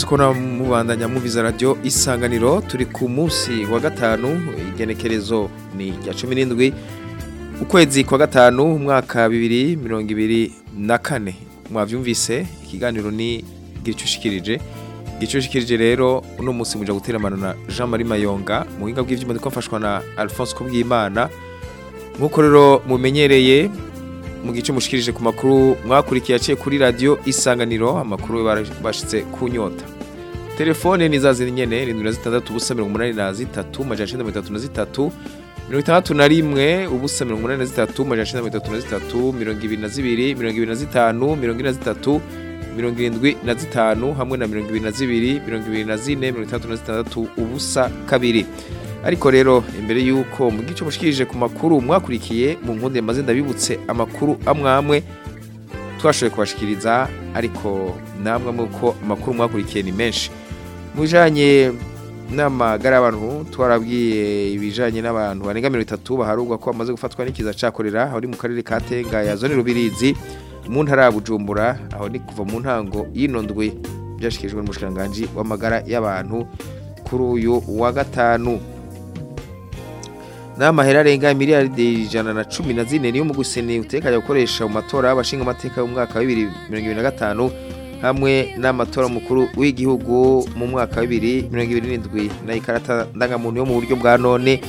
murakoze kubona mubandanya muviza radiyo isanganiro turi ku munsi wa gatanu igenekerezo ni rya cumi n'indwi ukwezi kwa gatanu umwaka bibiri mirongo ibiri na kane. Mwabyumvise ikiganiro ni gicushikirije. Gicushikirije rero uno munsi muja guteramana na Jean Marie Mayonga mu buhinga bw'ivyuma ndiko mfashwa na Alphonse Kubwimana. Nkuko rero mumenyereye mu gice mushikirije ku makuru mwakurikiye aciye kuri radio isanganiro amakuru bashitse ku nyota. Telefone ni za zindi nyene 76 ubusa 83 majana 33 mirongo itandatu na rimwe ubusa mirongo umunani na zitatu majana icenda mirongo itatu na zitatu mirongo ibiri na zibiri mirongo ibiri na zitanu mirongo ine na zitatu mirongo irindwi na zitanu hamwe na mirongo ibiri na zibiri mirongo ibiri na zine mirongo itandatu na zitandatu ubusa kabiri. Ariko rero imbere y'uko mu gice mushikirije ku makuru mwakurikiye mu nkundi maze ndabibutse amakuru amwe amwe twashoboye kubashikiriza ariko namwe muko amakuru mwakurikiye ni menshi. Mu bijanye n'amagara y'abantu twarabwiye ibijanye n'abantu barenga mirongo itatu baharugwa ko bamaze gufatwa n'ikiza cakorera aho ni mu karere ka Tenga ya zone Rubirizi mu ntara ya Bujumbura aho ni kuva mu ntango y'inondwe byashikirijwe n'umushikiranganje w'amagara y'abantu kuri uyu wa gatanu. N'amahera arenga miliyari ijana na cumi na zine niyo mu gusene utekanye gukoresha mu matora y'abashinga amateka y'umwaka wa bibiri mirongo ibiri na gatanu hamwe n'amatora mukuru w'igihugu mu mwaka wa bibiri mirongo ibiri n'indwi na ikarata ndangamuntu yo mu buryo bwa none.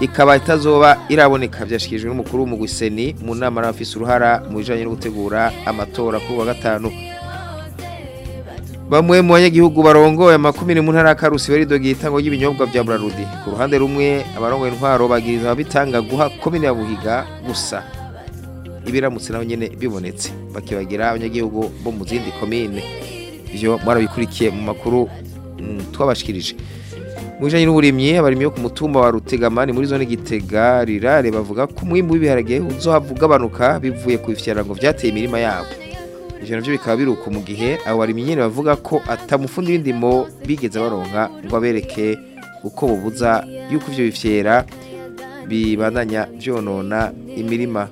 Ikaba itazoba iraboneka byashyikirijwe n'umukuru w'umugwiseni mu nama n'abafise uruhara mu bijanye no gutegura amatora kuri wa gatanu. Bamwe mu banyagihugu barongoye amakumyabiri mu ntara ya karusi baridogiye itangwa ry'ibinyobwa vya burarudi ku ruhande rumwe abarongoye intwaro bagiriza ababitanga guha komine ya buhiga gusa. Ibiramutse nabo nyene bibonetse. Bakibagira abanyagihugu bo mu zindi komine ivyo mwarabikurikiye mu makuru mm, twabashikirije. Mu bijanye n'uburimyi abarimyi bo ku mutumba wa rutegamani muri zone gitega rirare bavuga ko umwimbu w'ibiharage uzohava ugabanuka bivuye ku bifyarango vyateye imirima yabo. Ivyo navyo bikaba biruko mu gihe abo barimyi nyene bavuga ko atamufundi w'indimo bigeze baronka ngo abereke uko bubuza yuko ivyo bifyera bibandanya vyonona imirima.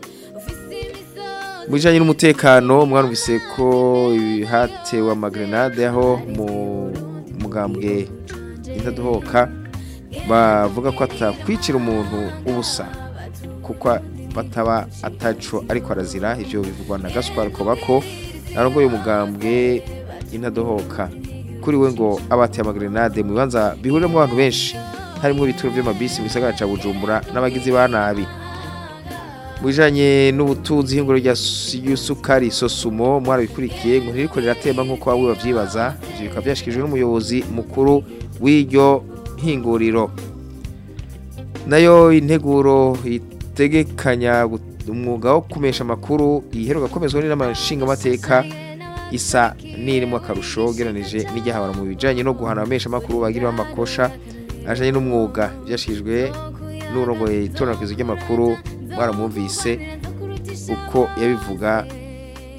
Mu bijanye n'umutekano mwarumvise ko hatewe amagrenade aho mu mugambwe indaduhoka bavuga ko atakwicira umuntu ubusa kuko bataba ataco ariko arazira ivyo bivugwa na Gaspar Kobako. Arongoye umugambwe indaduhoka kuri we ngo abateye amagrenade mu bibanza bihuriramo abantu benshi. Harimo ibituro vy'amabisi mu gisagara ca Bujumbura n'abagizi ba nabi. Mwijanye n'ubutunzi hinguro rya Yusukari Sosumo mwarabikurikiye ngo ntiriko riratemba nk'uko bamwe bavyibaza. Ivyo bikaba byashikijwe n'umuyobozi mukuru w'iryo hinguriro. Nayo integuro itegekanya umwuga wo kumesha amakuru iheruka komezwa n'amashinga amateka isa n'irimo akarusho geranije n'ijyahabara mu bijanye no guhana abamesha amakuru bagiriwe amakosha ajanye n'umwuga. Byashikijwe n'urongoye itoranagizo ry'amakuru mwaramwumvise uko yabivuga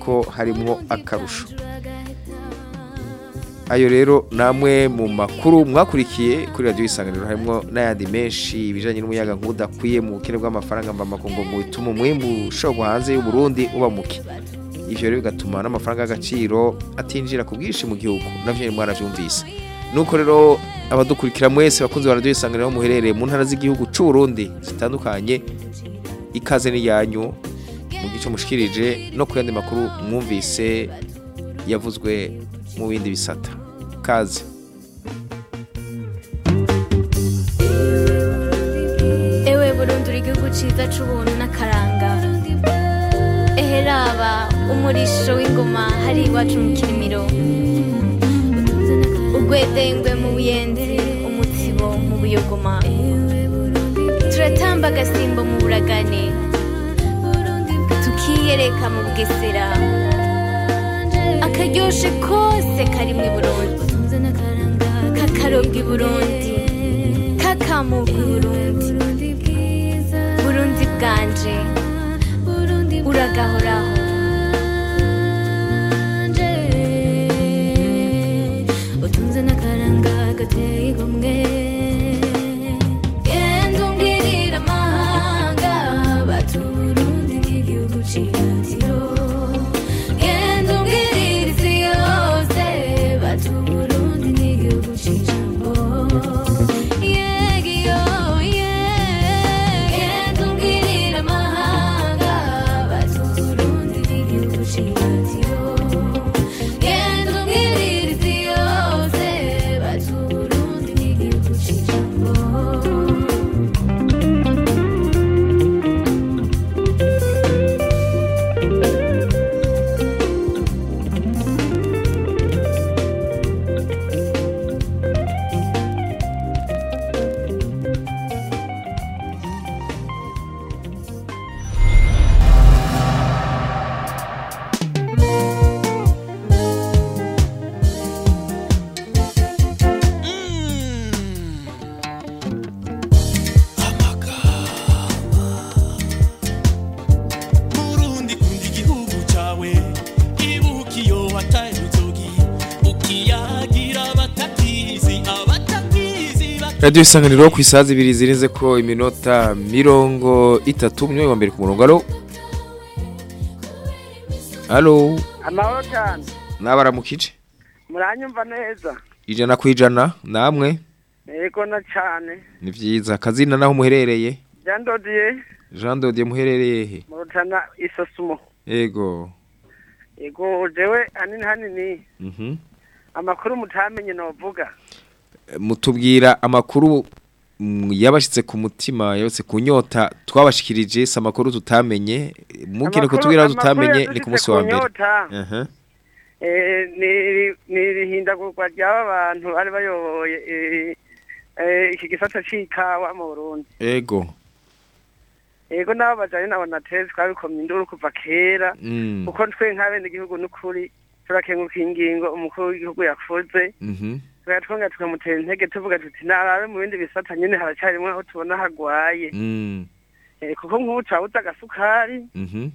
ko harimo akarusho. Ayo rero namwe mu makuru mwakurikiye kuri radiyo isanganiro harimo n'ayandi menshi ibijyanye n'umuyaga nk'udakwiye mu bukene bw'amafaranga mbamakungu ngo bituma umwimbu ushobora hanze y'uburundi uba muke. Ivyo rero bigatuma n'amafaranga y'agaciro atinjira ku bwinshi mu gihugu navyo mwaravyumvise. Nuko rero abadukurikira mwese bakunze ba radiyo isanganiro muherereye mu ntara z'igihugu c'uburundi zitandukanye ikaze n'iyanyu mu gice mushikirije no ku yandi makuru mwumvise yavuzwe mu bindi bisata. Kaze. Ewe burundi uri igihugu ciza c'ubuntu n'akaranga. Eheraba umurisho w'ingoma hari iwacu mu kirimiro ugwedengwe mu buyenzi umutsibo mu buyogoma. Turatamba agasimbo mu buragane. Tukiyereka mu bugesera. Akaryoshe kose kari mu burundi. Kakarobwa i burundi kakamuka i burundi burundi bwanje. Uragahoraho. utunze n'akaranga gateye igomwe. Radiyo isanganiro ku isaha zibiri zirenze ko iminota mirongo itatu umwe wa mbere ku murongo. Alo? Alo? Amahoro cyane nabaramukije muranyumva neza. Ijana ku ijana namwe? Yego na cyane ni byiza akazina naho muherereye? Byandodiye jean dodiye muherereye he? Mu rutana isosumo yego. Yego jewe hanini hanini. Mhm. Amakuru mutamenye novuga mutubwira amakuru yabashitse ku mutima yose ku nyota twabashikirije si amakuru tutamenye Amakuru- kutubwira tutamenye ni ku munsi wa mbere. eh, ni- irihindagurwa ry'aba bantu bari bayoboye eh, iki gisata c'ikawa mu burundi. Ego. Yego nabo bajanye nabo natezi twabikomye induru kuva kera Mm. kuko twe nk'abenegihugu n'ukuri turakenguka ingingo umukuru w'igihugu yakoze Tukaba twongera tukamutera intege tuvuga tuti narabe mu bindi bisata nyene haracarimwo aho tubona hagwaye Mm. Eh, kuko nk'ubu cabuze agasukari Mhm.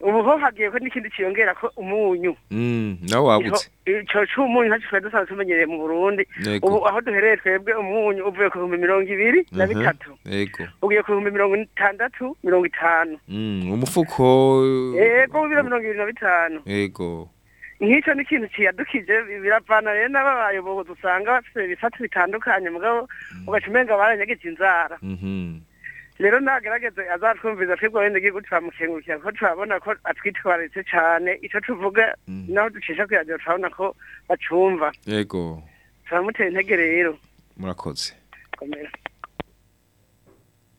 ubu ho hagiye ko n'ikindi kiyongera ko umunyu Mm. nawe wagutse icyo ico c'umunyu ntaco twari dusanzwe tumenyereye mu burundi Yego. ubu aho duhereye twebwe umunyu uvuye ku bihumbi mirongo ibiri na Aha. bitatu ugiye ku bihumbi mirongo itandatu mirongo itanu Mm. umufuko yego biro mirongo ibiri na bitanu Ego. Nk'icyo ni ikintu kiyadukije biravana rero n'abayobozi usanga bafite ibisate bitandukanye mugabo ugaca umenga baranyagize inzara Mhm. rero nagerageze azatwumviza twebwe abenegihugu turamukengurukira ko turabona ko atwitwararitse cane ico tuvuga naho ducisha kwiradiyo turabona ko bacumva Ego. turamutera intege rero Murakoze. komera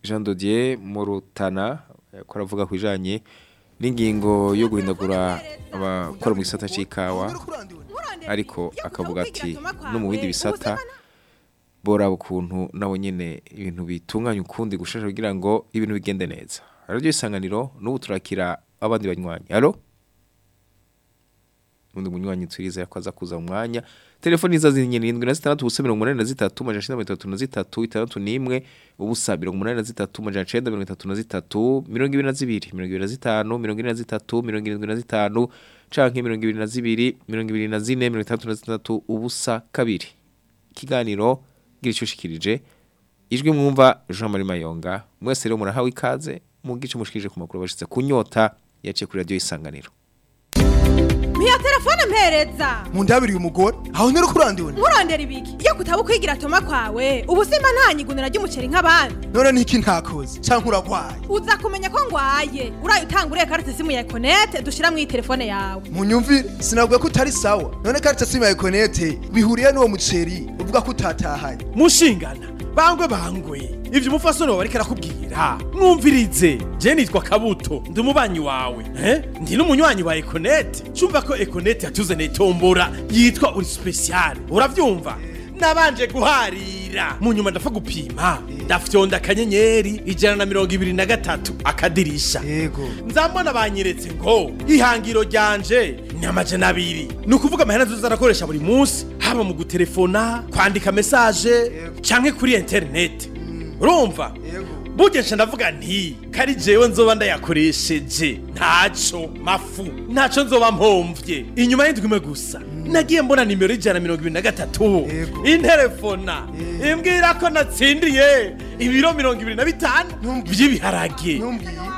Jean Dodier Murutana ko aravuga ku bijanye n'ingingo yo guhindagura abakora mu gisata c'ikawa. Ariko akavuga ati no mu bindi bisata bora ukuntu nabo nyene ibintu bitunganya ukundi gushasha kugira ngo ibintu bigende neza. Radio isanganiro n'ubu turakira abandi banywanyi. Allo undi munywanyi turiza yakoza kuza mu mwanya. Telefoni za zinye n'indwi na zitandatu ubusa mirongo umunani na zitatu majana icenda mirongo itatu na zitatu itandatu n'imwe ubusa mirongo umunani na zitatu majana icenda mirongo itatu na zitatu mirongo ibiri na zibiri mirongo ibiri na zitanu mirongo ine na zitatu mirongo irindwi na zitanu canke mirongo ibiri na zibiri mirongo ibiri na zine mirongo itandatu na zitandatu ubusa kabiri. Ikiganiro gira ico ushikirije ijwi mwumva Jean Marie Mayonga mwese rero murahawe ikaze mu gice mushikirije ku makuru bashitse kunyota yaciye kuri radio isanganiro. Mpiya telefone mpereza. Mundabiriye umugore. Aho nero kurandiwe nkurondera ibiki. Iyo kutaba ukwigira toma kwawe ubu simba nta nyigunira ry'umuceri nk'abandi. None niki ntakoze? Canke uragwaye? Uza kumenya ko ngwaye. Uraye utanga uriya karite simu ya ekonete dushira mu telefone yawe. Munyumvire sinabwiye ko utari sawa. None karita simu ya ekonete bihuriye n'uwo muceri uvuga ko utatahanye mushingana. Bangwe bangwe ivyo umufasoni wawe ariko arakubwira. Mwumvirize je nitwa kabuto ndi umubanyi wawe. Ndi n'umunywanyi wa ekonete cumva ko ekonete yatuzaniye tombora yitwa uri special. Uravyumva? Nabanje guharira. Mu nyuma ndapfa gupima. Ndafyonda akanyenyeri ijana na mirongo ibiri na gatatu akadirisha. Yego. Nzambona banyeretse ngo ihangiro ryanje ni amajana abiri. Ni ukuvuga amahera nzoza arakoresha buri munsi haba mu gutelefona kwandika mesaje canke kuri interineti urumva? Nca ndavuga nti kari jewe nzoba ndayakoresheje ntaco mafu ntaco nzoba mpomvye. Inyuma y'indwi imwe gusa nagiye mbona nimero y'ijana na mirongo ibiri na gatatu. Interefona imbwira ko natsindiye ibiro mirongo ibiri na bitanu ntumbwiye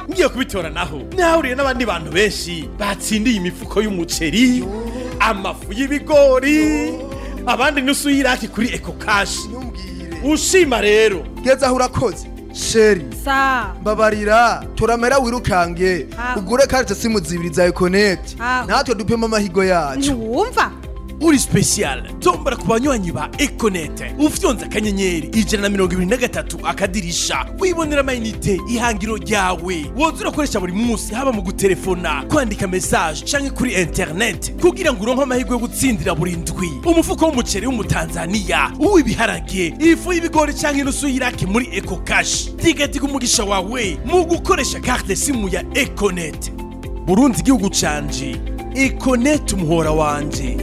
ngiye kubitora naho. Nahuriye n'abandi bantu benshi batsindiye imifuko y'umuceri amafu y'ibigori abandi nusu y'iraki kuri eko kashi ushima rero. Geza aho urakoze sheri mbabarira turamera wirukange. Ugure karita simu zibiri za ekonete Ah. natwe dupema amahigo yacu. Ntiwumva? Uri special. Tombora ku banywanyi ba ekonete ufyonze akanyenyeri ijana na mirongo ibiri na gatatu akadirisha. Wibonera amayinite ihangiro ryawe. Woza urakoresha buri munsi haba mu gutelefona kwandika mesaje canke kuri interineti kugira ngo uronke amahirwe yo gutsindira buri ndwi. Umufuko w'umuceri w'umutanzaniya uw'ibiharage ifu y'ibigori canke inusu y'iraki muri eko kashi tigatiga umugisha wawe mu gukoresha karte simu ya ekonete burundi igihugu canje. Ekonete umuhora wanje.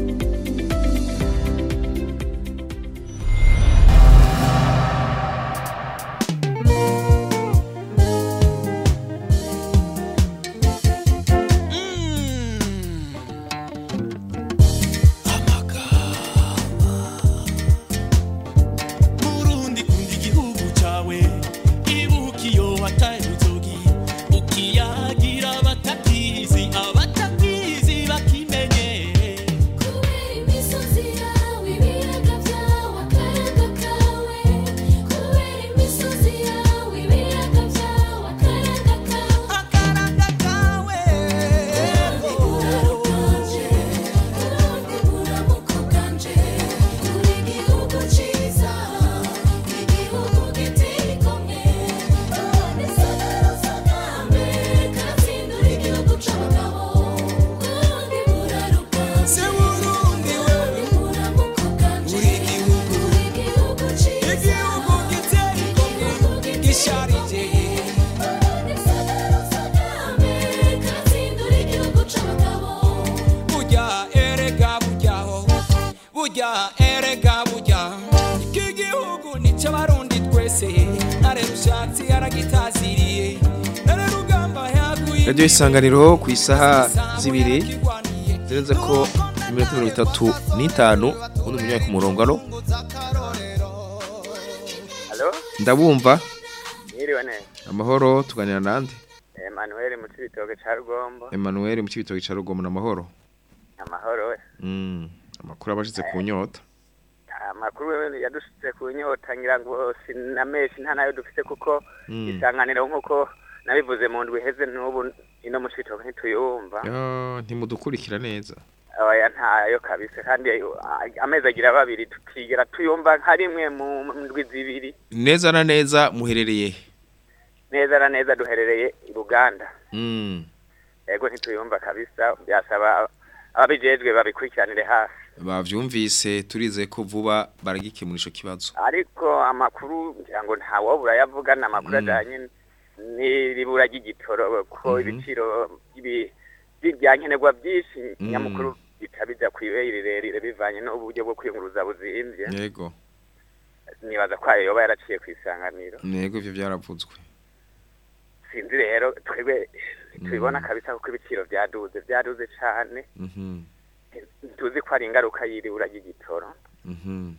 Radiyo isanganiro ku isaha zibiri zirenze ko iminota mirongo itatu n'itanu ubundi munyanya ku murongo Halo, ndabumva mwiriwe neza. amahoro tuganira nande Emmanuel mu cibitoke ca Rugombo. Emmanuel mu kibitoki ca Rugomo n'amahoro Amahoro we. mm. amakuru abashitse ku nyota Amakuru we yadushitse ku nyota ngira ngo sinameshi nta na yo dufite kuko Mm. isanganiro nk'uko nabivuze mu ndwi heze n'ubu ino mu cibitoke ntituyumva. Ntimudukurikira neza Oya ntayo kabisa kandi amezi agira babiri tukigera tuyumva nka rimwe mu ndwi zibiri. neza na neza muherereye he? Neza na neza duherereye i Buganda. mm. Ego ntituyumva kabisa byasaba ababijejwe babikurikiranire hafi. bavyumvise turize ko vuba baragikemura ico kibazo ariko amakuru ngira ngo ntawobura yavugana amakuru Mm. N'iribura ry'igitoro ko Mhm. ibiciro by'ibi- by'ibyankenerwa byinshi Mm. nyamukuru bitabija kw'ibeyi rirerire bivanye n'uburyo bwo kwiyunguruza buzimvye yego. Nibaza ko ayo yoba yaraciye ku isanganiro. Yego ivyo vyaravuzwe sinzi rero twebwe tubibona kabisa kuko ibiciro vyaduze cane. Mhm. Tuzi ko ari ingaruka y'iribura ry'igitoro. Mhm.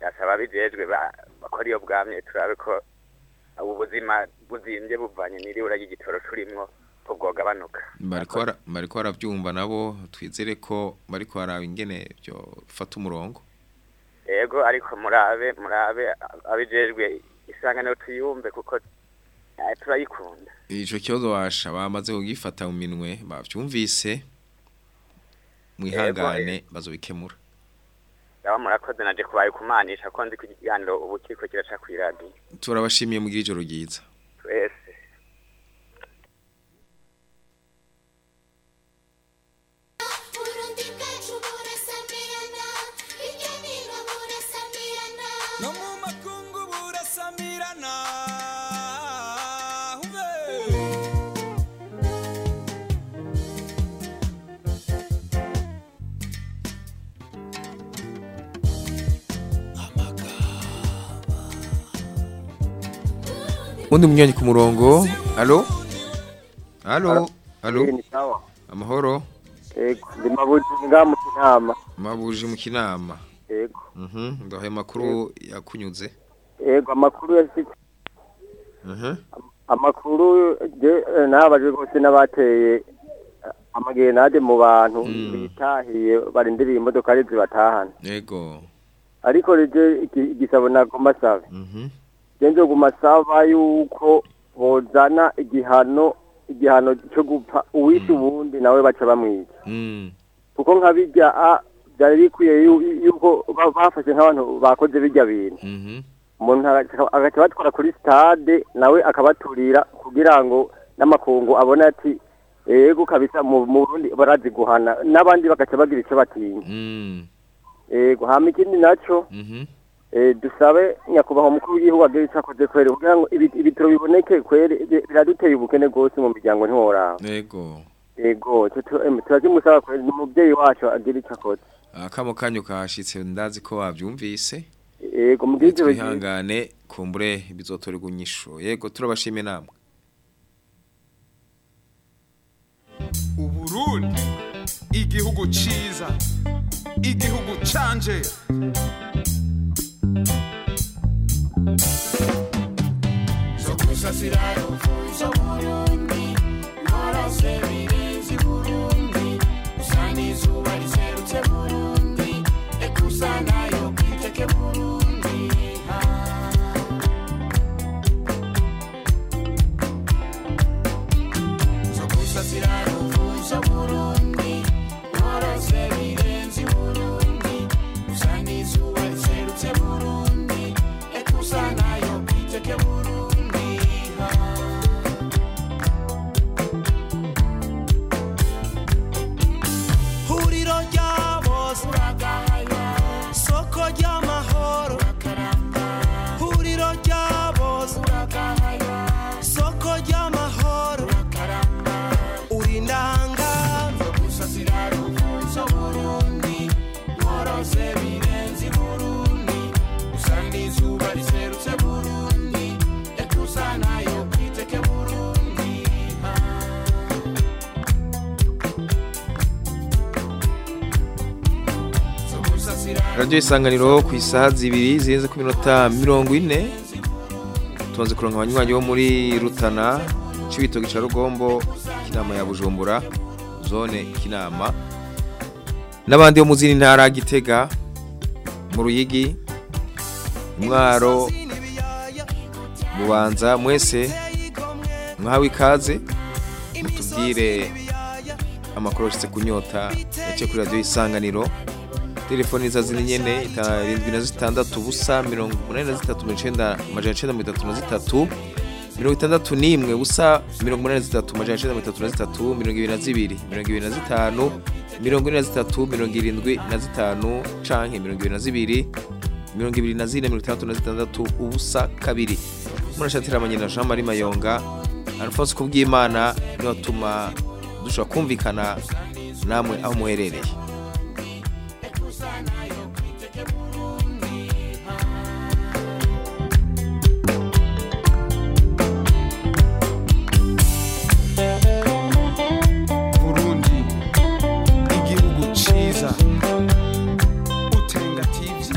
Yasaba bijejwe ba- bakora iyo bwamye turabe ko ubu buzima buzimvye buvanye n'iribura ry'igitoro turimwo ko bwogabanuka bariko bara- bariko baravyumva nabo twizere ko bariko baraba ingene byo fata umurongo. Yego ariko murabe murabe abijejwe isanganiro tuyumve kuko eh, turayikunda. Ico kibazo washa bamaze kugifata mu minwe bavyumvise mwihangane bazobikemura. Ndaba murakoze naje kubaye kumanisha ko nzi ko ikiganiro ubu kiriko kiraca kw'iradiyo turabashimiye mugira ijoro ryiza. Twese. Undi munyanya ku murongo alo alo alo amahoro? Yego ndi mabuji nga mu kinama mabuji mu kinama yego mhm. Ndahaye makuru yakunyuze yego amakuru mhm. Amakuru je eh, nabaje rwose n'abateye eh, amagenade mu bantu Mm. bitahiye barindiriye imodoka ari zibatahana yego ariko iki- igisabo nagomba sabe. Mhm je nzoguma saba yuko bozana igihano igihano cyo gupfa uwishe uwundi nawe baca bamwica. Mm. Kuko nka bijya a byari bikwiye yu- yuko ba- bafashe nk'abantu bakoze bijya bintu. Umuntu agaca agaca batwara kuri stade nawe akabaturira kugira ngo n'amakungu abone ati yego kabisa mu Burundi barazi guhana n'abandi bagaca bagira icyo batinya mm. Yego hama ikindi naco mhm eh, dusabe nyakubahwa umukuru w'igihugu icyo akoze kwere kugira ngo ibi- ibitaro biboneke kwere bi- biraduteye ubukene rwose mu miryango ntiworaba. Yego. Yego tu- tu- em, turazimusaba kwere ni umubyeyi wacu icyo akoze akamo kanyu kahashitse ndazi ko wavyumvise. Yego ryiza. twihangane kumbure bizotorerwa inyisho yego turabashimiye namwe. Uburundi igihugu ciza igihugu zo burundi ntorose birenze burundi radiyo isanganiro ku isaha zibiri zirenze ku minota mirongo ine. Tumaze kuronka abanywanyi bo muri rutana cibitoki ca rugombo kinama ya bujumbura zone kinama n'abandi bo mu zindi ntara gitega mu ruyigi mwaro bubanza mwese mwahawe ikaze. Mutubwire amakuru ashitse kunyota yaciye kuri radiyo isanganiro. Telefoni za zini nyene irindwi na zitandatu busa mirongo umunani na zitatu amajana icenda mirongo itatu na zitatu mirongo itandatu n'imwe busa mirongo umunani na zitatu amajana icenda mirongo itatu na zitatu mirongo ibiri na zibiri mirongo ibiri na zitanu mirongo ine na zitatu mirongo irindwi na zitanu canke mirongo ibiri na zibiri mirongo ibiri na zine mirongo itandatu na zitandatu ubusa kabiri. Murashatira amanyina Jean Marie Mayonga Alphonse Kubwimana ni we atuma dushobora kumvikana namwe aho muherereye.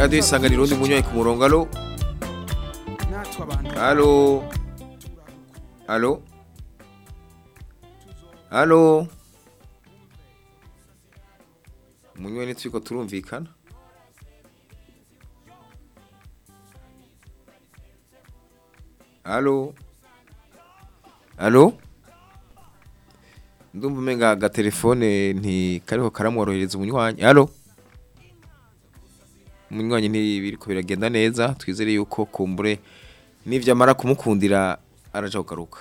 Radiyo isanganiro undi munywanyi ku murongo alo? Alo? Alo? Alo? Munywanyi turiko turumvikana? Alo? Alo? Ndumva umenga agatelefone ntikariho karamworohereza umunywanyi alo? Umunywanyi ntibiriko biragenda neza twizere yuko kumbure n'ivyo amara kumukundira araja kugaruka.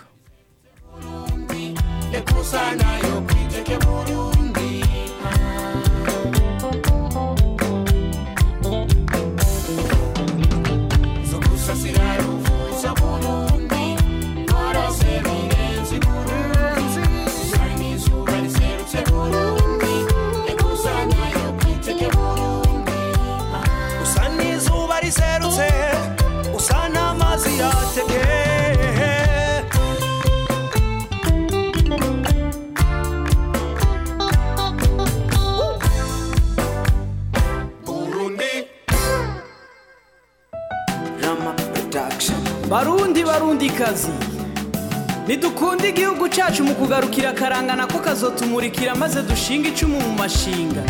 Kazotumurikira maze dushinga icumu mu mashinga.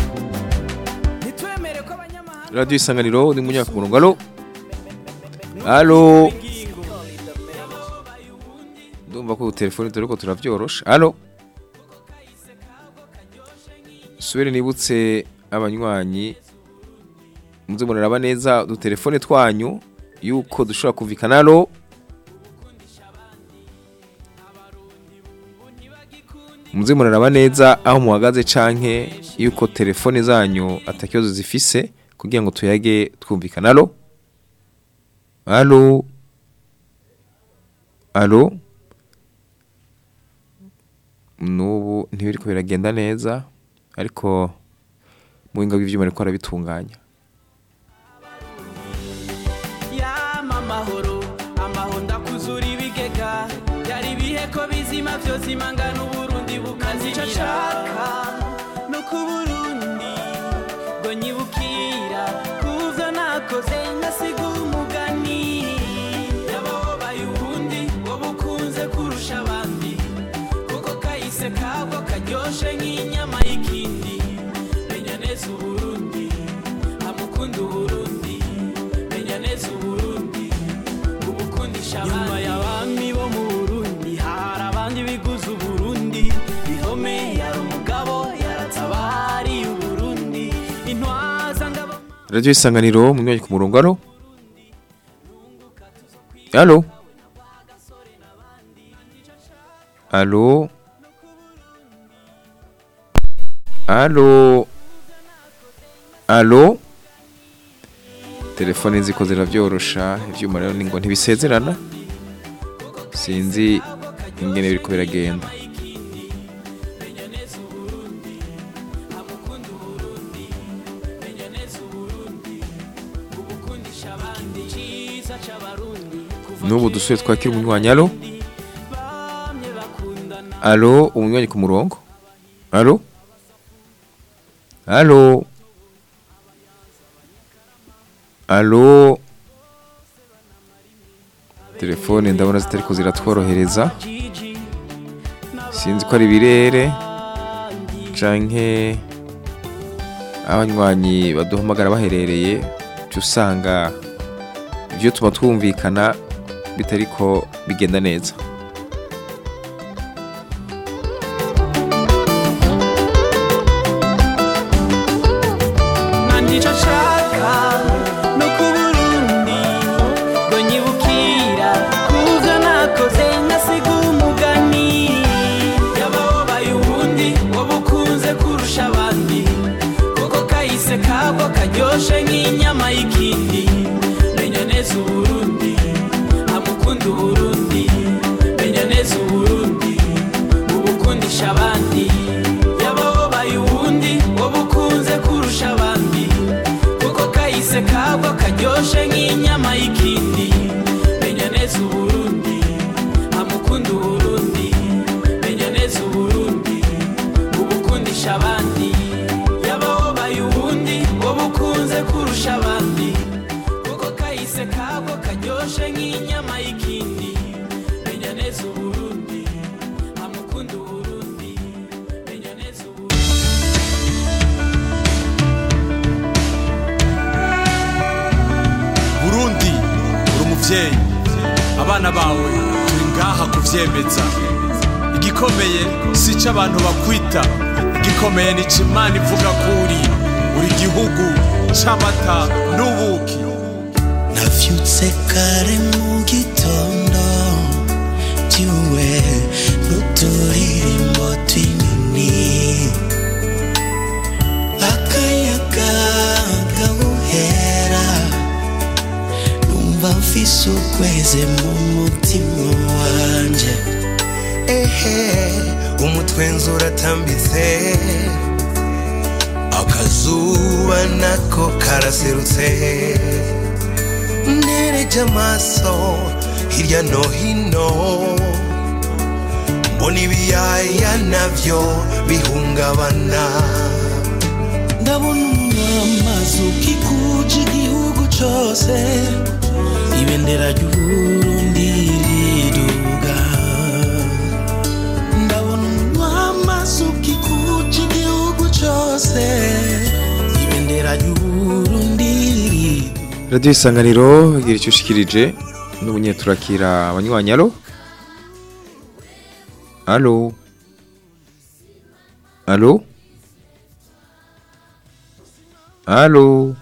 Ko radiyo isanganiro ni munywanyi ku murongo. Alo? Alo? Ndumva ko utelefone turiko turavyorosha alo? Subire nibutse abanywanyi muze muraraba neza udutelefone twanyu yuko dushobora kumvikana alo muze muraraba neza aho muhagaze canke yuko telefone zanyu atakibazo zifise kugira ngo tuyage twumvikana. Alo? Alo? Alo? Nubu ntibiriko biragenda neza ariko mu buhinga bw'ivyuma ariko arabitunganya. Amahoro amahoro ndakuzura ibigega. Yari ibihe ko bizima vyose imangana uburundi bukazira shaka no radiyo isanganiro munywanyi ku murongo alo alo alo alo alo telefone ziko ziravyorosha ivyuma rero ni ngo ntibisezerana. Sinzi ingene biriko biragenda. N'ubu dusuye twakira umunywanyi alo alo umunywanyi ku murongo. Alo alo alo telefone ndabona zitari ko ziratworohereza. Sinzi ko ari ibirere canke abanywanyi baduhamagara baherereye usanga ibyo tuba twumvikana bitari ko bigenda neza. Kabwo karyoshe nk'inyama y'ikindi. Menya neza uburundi ubukundisha abandi. Yababaye ubundi wowe ukunze kurusha abandi. Kuko kahise kabwo karyoshe nk'inyama abana bawe turi ngaha kuvyemeza. Igikomeye si ico abantu bakwita. Igikomeye ni imana ivuga ko uri uri igihugu c'amata n'ubuki. Navyutse kare mu gitondo byuwe n'uturirimbo tw'inyoni akayaga gahuhera numva mfise ukweze mu mutima wanje. Ehe umutwenzi uratambitse akazuba nako karaserutse. Nereje amaso hirya no hino. Mbona ibiyaya navyo bihungabana. Ndabona umwamazi ukikuje igihugu cose ibendera ry'uburundi riduga ndabona umwamazi ukikuje igihugu cose ibendera ry'uburundi radiyo isanganiro igira icyo ushikirije n'ubunye turakira abanywanyi alo alo. Alo. Alo.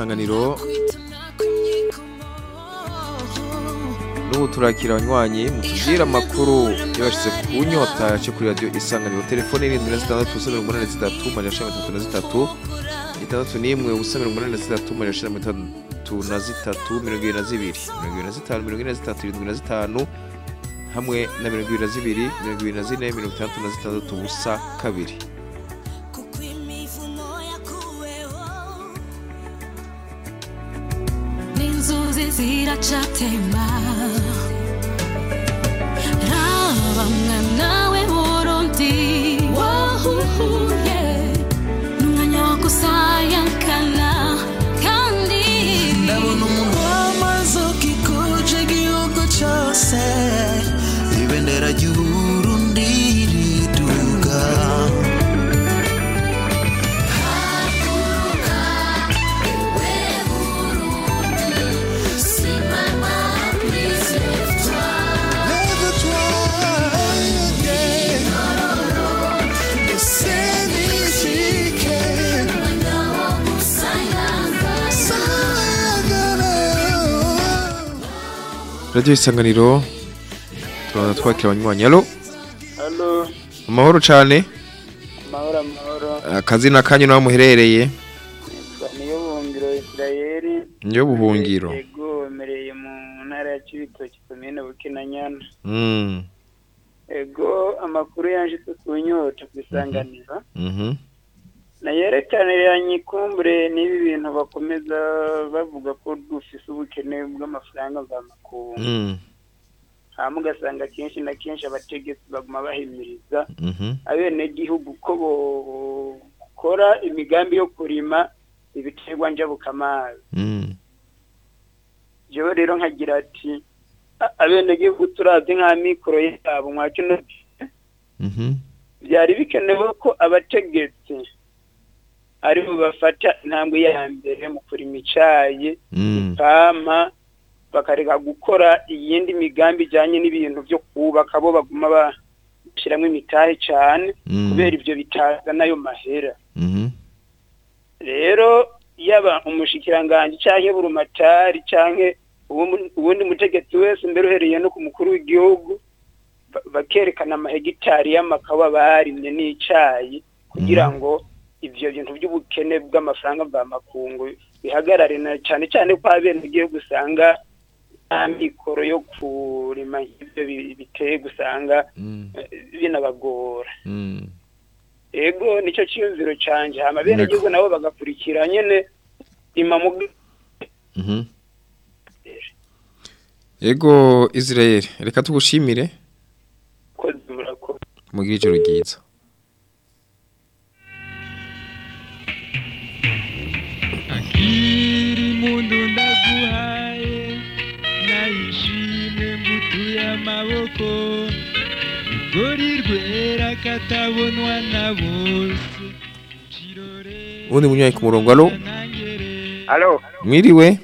Isanganiro n'ubu turakira abanywanyi mutubwire amakuru yabashyize ku nyota yacu kuri radiyo isanganiro telefone irindwi na zitandatu ubusa mirongo inani na zitatu amajana mirongo itatu na zitatu itandatu n'imwe ubusa mirongo inani na zitatu amajana mirongo itatu na zitatu mirongo irindwi na zibiri mirongo irindwi na zitanu mirongo ine na zitatu irindwi na zitanu hamwe na mirongo irindwi na zibiri mirongo irindwi na zine mirongo itandatu na zitandatu ubusa kabiri kandi. Ndabona umuntu w'amazi ukikuje igihugu cose radio isanganiro turabona twakira abanywanyi alo amahoro cane amahoro amahoro. akazina kanyu naho muherereye Niyo buhungiro Israeli. Niyo buhungiro. Ego mereye mu ntara ya Cibitoke komine Bukinanyana. Mm. Ego amakuru yanjitse ku nyota kwisanganira. Mhm. nayerekaniranye ikumbure n'ibi bintu bakomeza bavuga ko dufise ubukene bw'amafaranga mvamakungu Mm. hama ugasanga kenshi na kenshi abategetsi baguma bahimiriza Mhm. abenegihugu ko bokora imigambi yo kurima ibiterwa njabukamazi Mm. jewe rero nkagira ati "A- abenegihugu turavye nka mikoro yabo mwa kino gihe Mhm. byari bikenewe ko abategetsi ari bo bafata intambwe ya mbere mu kurima icayi Mm. pama bakareka gukora iyindi migambi ijanye n'ibintu byo kubaka bo baguma bashiramwo imitahe cane Mm. kubera ivyo bitaza na yo mahera Mhm. rero yaba umushikiranganji canke burumatari canke uwumu- uwundi mutegetsi wese mbere uhereye no ku mukuru w'igihugu ba- bakerekana amahegitari y'amakawa barimye n'icayi kugira ngo ivyo bintu by'ubukene bw'amafaranga mvamakungu bihagarare na cane cane ko abenegihugu usanga nta mikoro yo kurima nk'ivyo bi- biterwa usanga eh, binabagora. Mm. ego ni cyo cyiyumviro canje. Hama bene gihugu nabo bagakurikira nyene ima mu Mhm. Ego Israel reka tugushimire. Mugira ijoro ryiza amaboko rugori rwera katabonwa na bose ubundi munywayi ku murongo alo Alo, mwiriwe?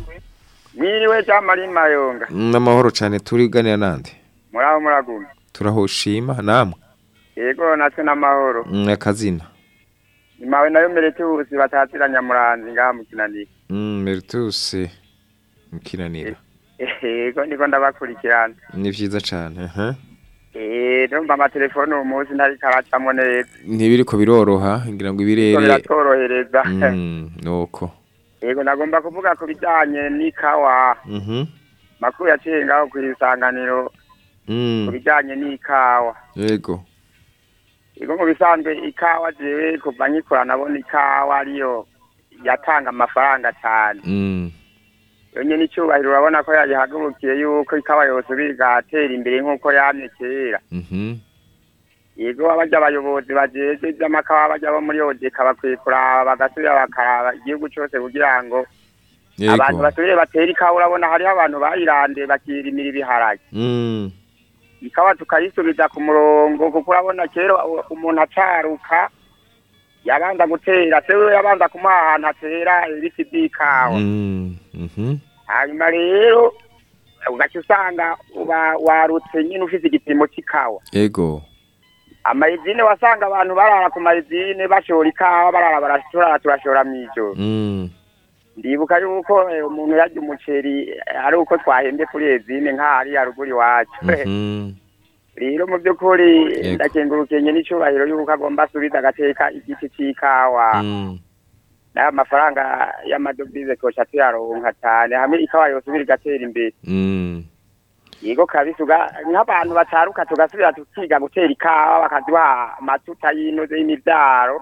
Mwiriwe cyamari mayonga. n'amahoro cyane turiganira nande Muraho muraguma. turahoshima namwe? Yego natwe n'amahoro. Mm, akazina Imawe na yo meretuzi batatira nyamuranzi ngaha mu kinanira. Mm, Meritus mukinanira Yego ndiko ndabakurikirana. ni vyiza cyane Eh, ndumva amatelefone uyu munsi ntari karacamo neza. ntibiriko biroroha ngira ngo Ko ibirere biratworohereza. Mm, nuko Yego nagomba kuvuga ku bijanye n'ikawa. Mhm. Makuru yaciye ngaho ku isanganiro ku Mm, bijanye n'ikawa. yego Yego mu bisanzwe ikawa jewe kuva nkikora nabona ikawa ariyo yatanga amafaranga cyane. Yonye n'icyubahiro urabona ko yagihagurukiye yuko ikawa yose bigatera imbere nk'uko yamye kera mhm. Yego abajya abayobozi bajejwe iby'amakawa bajya bo muri odeka bakwiye kuraba bagasubira bakaraba igihugu cyose kugira ngo abantu basubire batera ikawa urabona hariho abantu bayirandiye bakirimira ibiharage Mm, ikawa tukayisubiza ku murongo kuko urabona kera umuntu acaruka yabanza gutera se we yabanza kumuha ahantu atera ibiti by'ikawa. Mm, mhm. Hanyuma rero ugaca usanga warutse nyine ufite igipimo cy'ikawa. Yego. Amayizine wasanga abantu barara ku mayizine bashora ikawa barara barashora turashora mu ijoro Mm, ndibuka yuko eh, umuntu yarya umuceri eh, ari uko twahembye kuri ezine nk'ahari haruguru iwacu. Mhm. Rero mu by'ukuri Yego. ndakengurukiye nyine icyubahiro yuko agomba asubiza agateka igiti cy'ikawa. Mm, n'aya mafaranga y'amadovize koca tuyaronka cyane. Hamwe ikawa yosubira igatera imbere. Mm, yego kabisa nk'abantu bataruka tugasubira tukiga gutera ikawa bakaduha amatuta y'inoze y'imibyaro.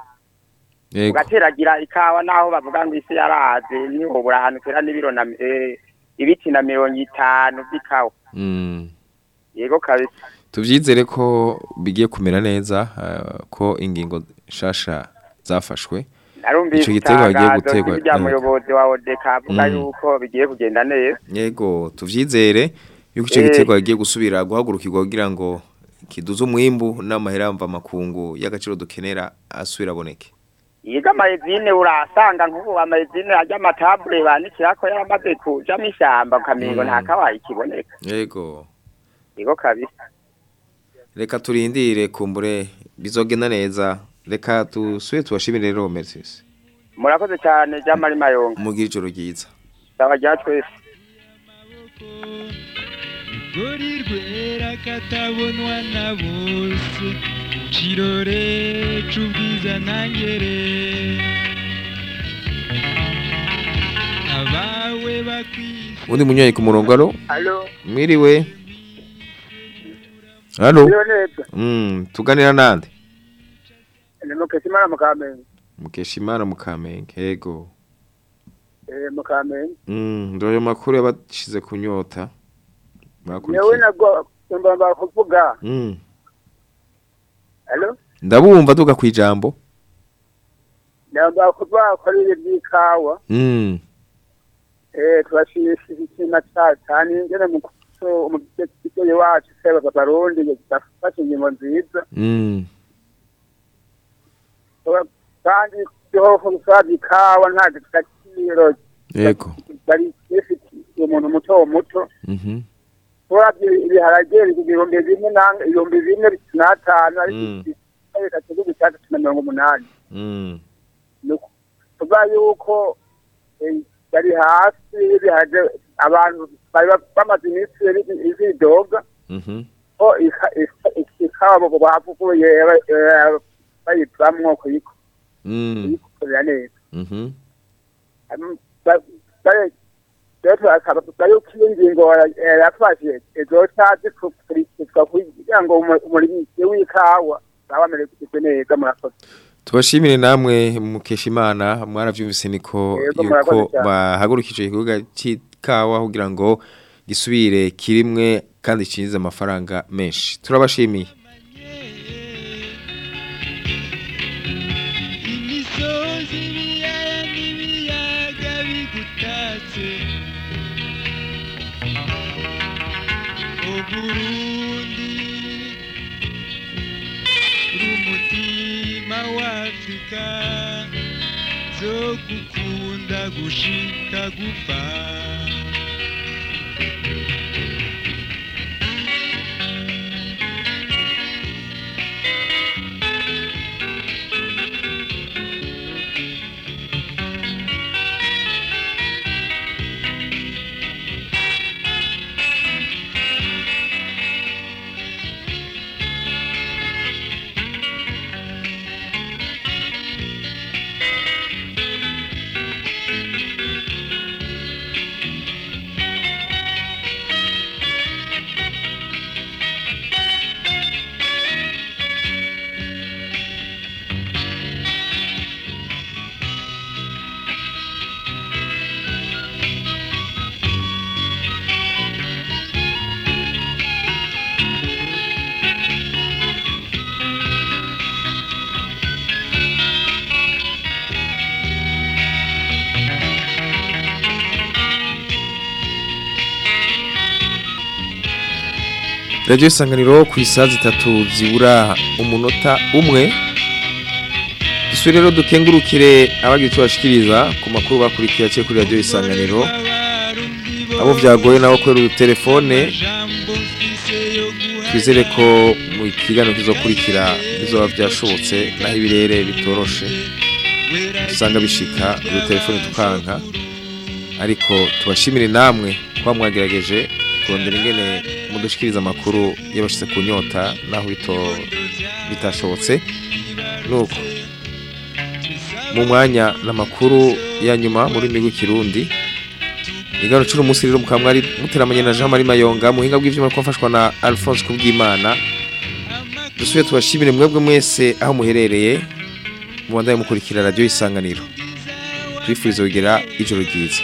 Ugateragira ikawa naho bavuga ngo isi yaraze nihobura ahantu utera n'ibiro na eh, ibiti na mirongo itanu by'ikawa. Mm. yego kabisa. Tuvyizere ko bigiye kumera neza eh, ko ingingo nshasha zafashwe. Giterwa bagiye itangazo guterwa rya eh, muyobozi wa odeka avuga Mm. yuko bigiye kugenda neza. Yego tuvyizere yuko ico Eh. giterwa giye gusubira guhagurukirwa kugira ngo kiduze umwimbu n'amahera mva makungu y'agaciro dukenera asubira aboneke. Yiga amayezine urasanga nk'ubu amayezine arya amatabure banikirako yaramaze kujamo ishyamba ukamengo Mm. nta kawayi kiboneka yego. Yego kabisa. Reka turindire kumbure bizogenda neza. Reka dusubire tubashimire rero Mercedes murakoze cyane jamari mayonga mugira ijoro ryiza. Sawa rya twese. Rugori rwera katabonwa na bose. Kirore c'ubwiza ntangere abawe bakwiye undi munywanyi ku murongo Alo. mwiriwe? Neza. Mm, tuganira nande? Mukeshimana Mukamenge. Mukeshimana Mukamenge, yego. Eh Mukamenge. Mm, ndoyo makuru yabashize kunyota. Bakurikiye. Yewe nagwa mbamba kuvuga. Mm. Hello? Ndabumva tuga kwijambo. Ndabumva kuvuga ko ari byikawa. Mm. Eh twashishikina cyane ngene mu so mu gice cyo yacu seba barundi yafashe ingingo nziza. Mm. Kandi cyo kusaza ikawa nta gaciro yego. Bari ifitiye umuntu muto muto. Mhm, turabye ibiharage ibihumbi nanga ibihumbi bine n'atanu ariko Mm. kigihugu cyatatu na mirongo umunani mm, ni ukuvuga yuko eh, bari hasi y'ibiharage abantu bamaze iminsi izidoga mhm, ko ika- ika- ikawa bavuguye bayivamwo kuyiko yafashe zikurikizwa kugira ngo umurimyi w'ikawa neza murakoze tubashimire namwe mukeshimana mwaravyumvise niko Yego, murakoze yuko bahagurukije ikibuga c'ikawa kugira ngo gisubire kirimwe kandi cinjize amafaranga menshi. Turabashimiye. Uburundi rumutima w'afrika zo gushika gupfa radiyo isanganiro ku isaha zitatu zibura umunota umwe. Dusubire rero dukengurukire abagira icyo ku makuru bakurikiye aciye kuri radiyo isanganiro. Abo byagoye nabo kubera udutelefone twizere ko mu kiganiro kizokurikira bizoba byashobotse naho ibirere bitoroshe. Usanga bishika udutelefone tukanka ariko tubashimire namwe kuba mwagerageje kurondera ingene mudushikiriza amakuru yabashyize ku nyota naho bitashobotse. Nuko mu mwanya n'amakuru ya nyuma muri migo kirundi igano cyo umunsi rero mukaba mwari muteramanye na Jean Marie Mayonga muhinga bw'ivyuma ko mfashwa na Alphonse Kubwimana. Dusuye tubashimire mwebwe mwese aho muherereye mu bandaye mukurikira radio isanganiro. Twifuriza kugira ijoro ryiza.